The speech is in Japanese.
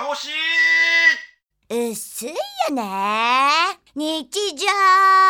が欲しい。薄いよね。日常。